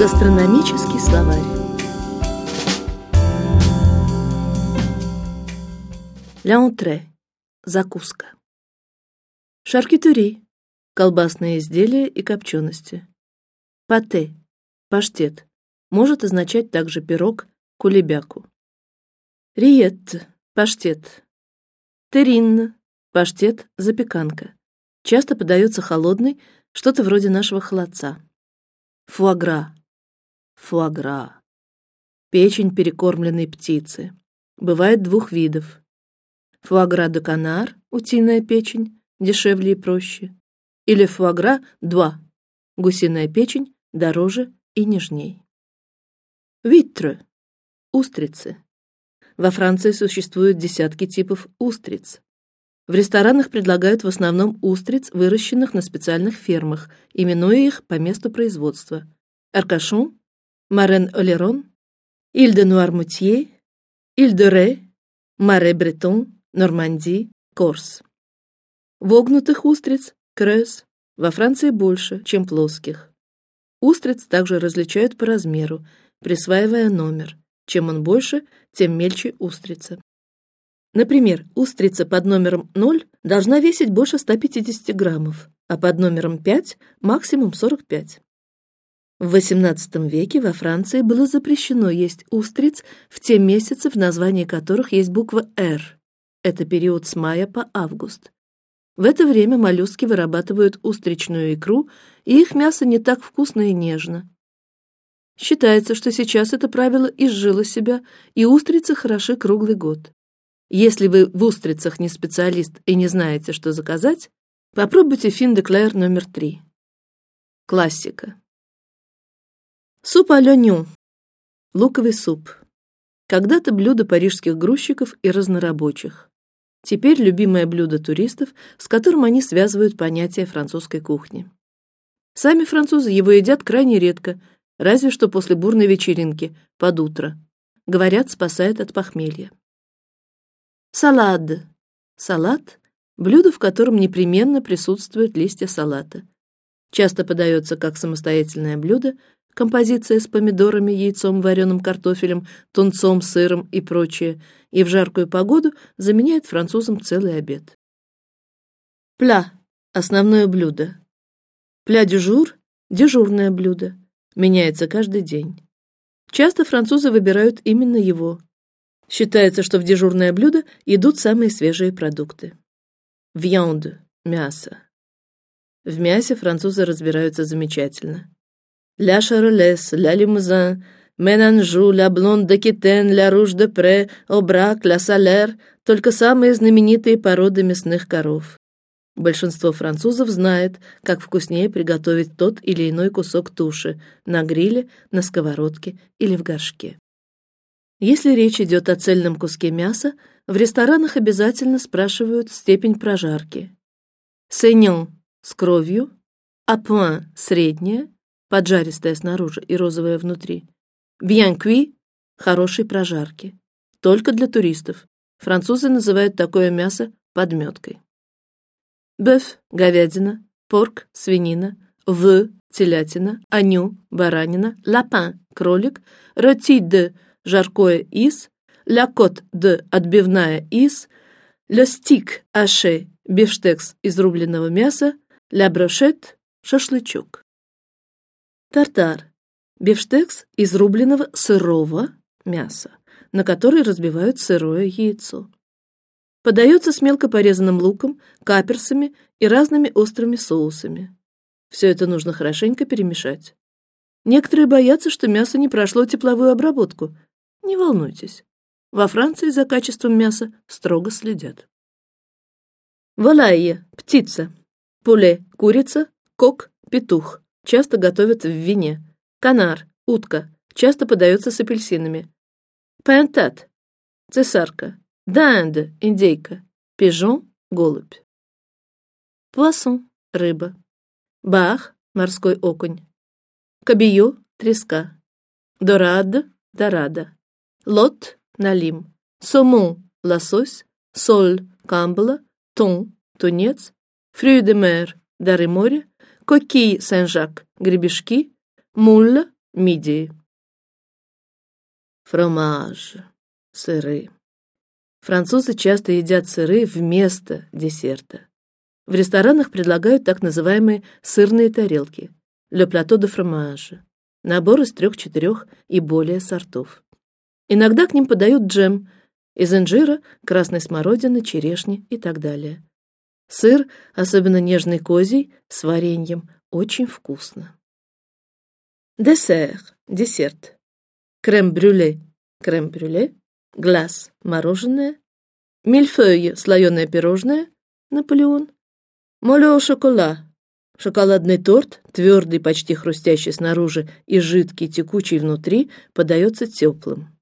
Гастрономический словарь. L'entrée – закуска. Шаркютери – колбасные изделия и копчености. Пате – паштет, может означать также пирог, кулебяку. Риет – паштет. Терин – паштет, запеканка. Часто подается холодный, что-то вроде нашего холодца. Фуагра – фуагра. Печень перекормленной птицы. Бывает двух видов. Фуагра де канар – утиная печень, дешевле и проще. Или фуагра два – гусиная печень, дороже и нежней. Витре – устрицы. Во Франции существуют десятки типов устриц. В ресторанах предлагают в основном устриц, выращенных на специальных фермах, именуя их по месту производства: Аркашон, Марен-Олерон, Иль-де-Нуар-Мутье, Иль-де-Ре, Маре-Бретон, Нормандии, Корс. Вогнутых устриц крес во Франции больше, чем плоских. Устриц также различают по размеру, присваивая номер. Чем он больше, тем мельче устрица. Например, устрица под номером 0 должна весить больше 150 граммов, а под номером 5 максимум 45. В XVIII веке во Франции было запрещено есть устриц в те месяцы, в названии которых есть буква «Р», это период с мая по август. В это время моллюски вырабатывают устричную икру, и их мясо не так вкусно и нежно. Считается, что сейчас это правило изжило себя, и устрицы хороши круглый год. Если вы в устрицах не специалист и не знаете, что заказать, попробуйте фин номер три. Классика. Суп а луковый суп. Когда-то блюдо парижских грузчиков и разнорабочих. Теперь любимое блюдо туристов, с которым они связывают понятие французской кухни. Сами французы его едят крайне редко, разве что после бурной вечеринки под утро. Говорят, спасает от похмелья. Салат. Салат – блюдо, в котором непременно присутствуют листья салата. Часто подается как самостоятельное блюдо, композиция с помидорами, яйцом, вареным картофелем, тунцом, сыром и прочее, и в жаркую погоду заменяет французам целый обед. Пля – основное блюдо. Пля дежур – дежурное блюдо, меняется каждый день. Часто французы выбирают именно его. Считается, что в дежурное блюдо идут самые свежие продукты. Viande – мясо. В мясе французы разбираются замечательно. Ля Шарлес, Ля Лимузан, Менанжу, Ля Блонд де Китен, Ля Руж де Пре, Обрак, Ля Салер — только самые знаменитые породы мясных коров. Большинство французов знает, как вкуснее приготовить тот или иной кусок туши на гриле, на сковородке или в горшке. Если речь идет о цельном куске мяса, в ресторанах обязательно спрашивают степень прожарки. Сейньон с кровью, апуан средняя, поджаристая снаружи и розовая внутри. Cuit – хорошей прожарки. Только для туристов. Французы называют такое мясо подметкой. Беф – говядина, порк – свинина, в – телятина, аню – баранина, лапин – кролик, роти де – жаркое из, ля кот де – отбивная из, le стик аше – бифштекс из рубленого мяса, ля брошет – шашлычок. Тартар – бифштекс из рубленого сырого мяса, на который разбивают сырое яйцо. Подается с мелко порезанным луком, каперсами и разными острыми соусами. Все это нужно хорошенько перемешать. Некоторые боятся, что мясо не прошло тепловую обработку. Не волнуйтесь, во Франции за качеством мяса строго следят. Валайя – птица, пуле – курица, кок – петух, часто готовят в вине. Канар, утка, часто подается с апельсинами. Пентат, цесарка. Дinde, индейка. Пижон, голубь. Пуассон, рыба. Бах, морской окунь. Кабио, треска. Дорад, дорада. Лот, налим. Сомон, лосось. Соль, камбала. Тон, тунец. Фрюй де дары моря. Коки Сен-Жак, гребешки, мулля, мидии. Фромаж, сыры. Французы часто едят сыры вместо десерта. В ресторанах предлагают так называемые сырные тарелки (le plateau de fromage), набор из трех-четырех и более сортов. Иногда к ним подают джем из инжира, красной смородины, черешни и так далее. Сыр, особенно нежный козий, с вареньем, очень вкусно. Десерт, десерт. Крем-брюле, крем-брюле. Глаз, мороженое. Мильфeuille, слоеное пирожное. Наполеон. Моле шокола, шоколадный торт, твердый, почти хрустящий снаружи и жидкий, текучий внутри, подается теплым.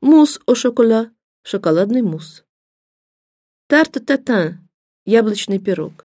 Мусс о шокола, шоколадный мусс. Тарт татан, яблочный пирог.